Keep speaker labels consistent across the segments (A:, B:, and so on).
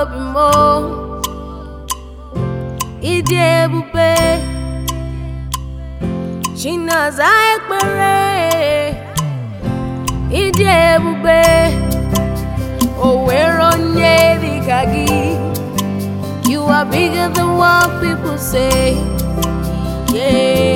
A: obi m ịdị ebube chinaza ekpere ịdị ebube o nwere onye dịka gị you are bigger than what people say. Yeah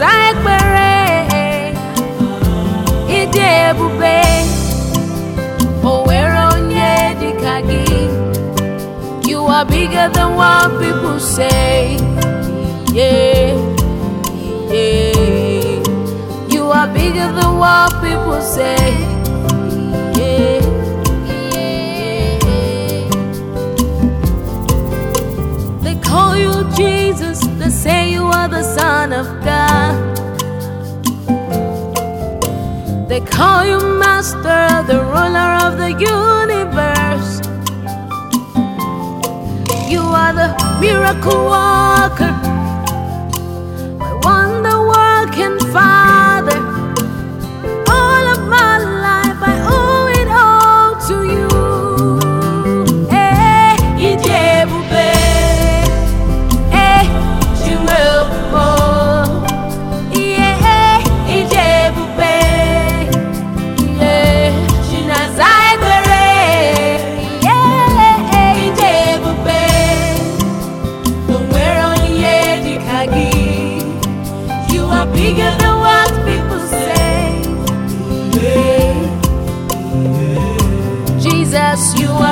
A: chinaza ekpere ịdị ebube. O nwere onye dịka gị you are bigger than what people say. Yeah yeah. You are bigger than what people say they call you master, the ruler of the universe. You are the miracle worker,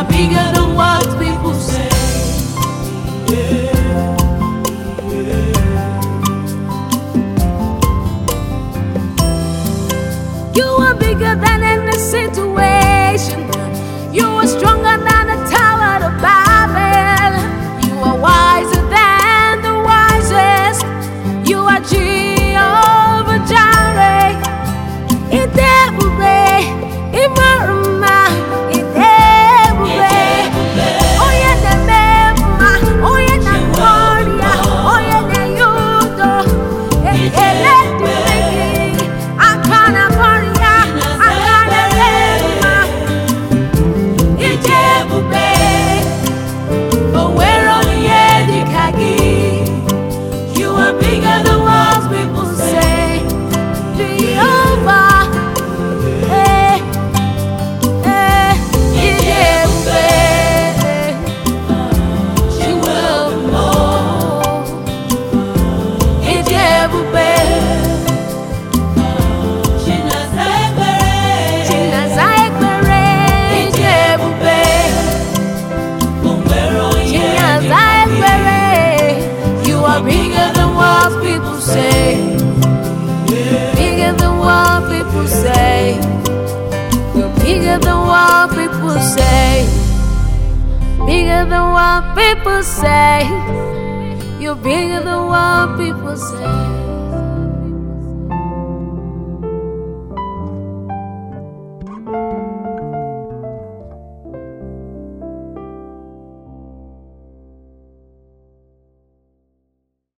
A: bigger than what people say. You are bigger than any. Bigger than what people say. Bigger than what people say. You're bigger than what people say. Bigger than what people say. You're bigger than what people say.